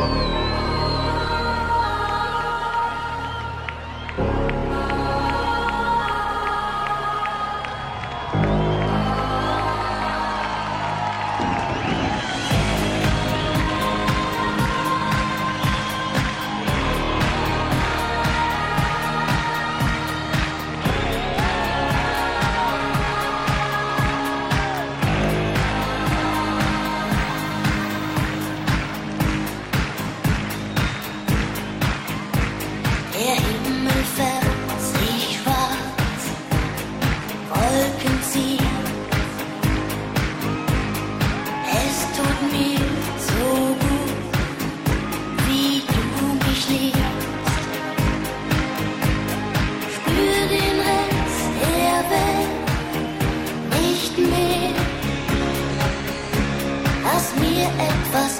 Bye. etwas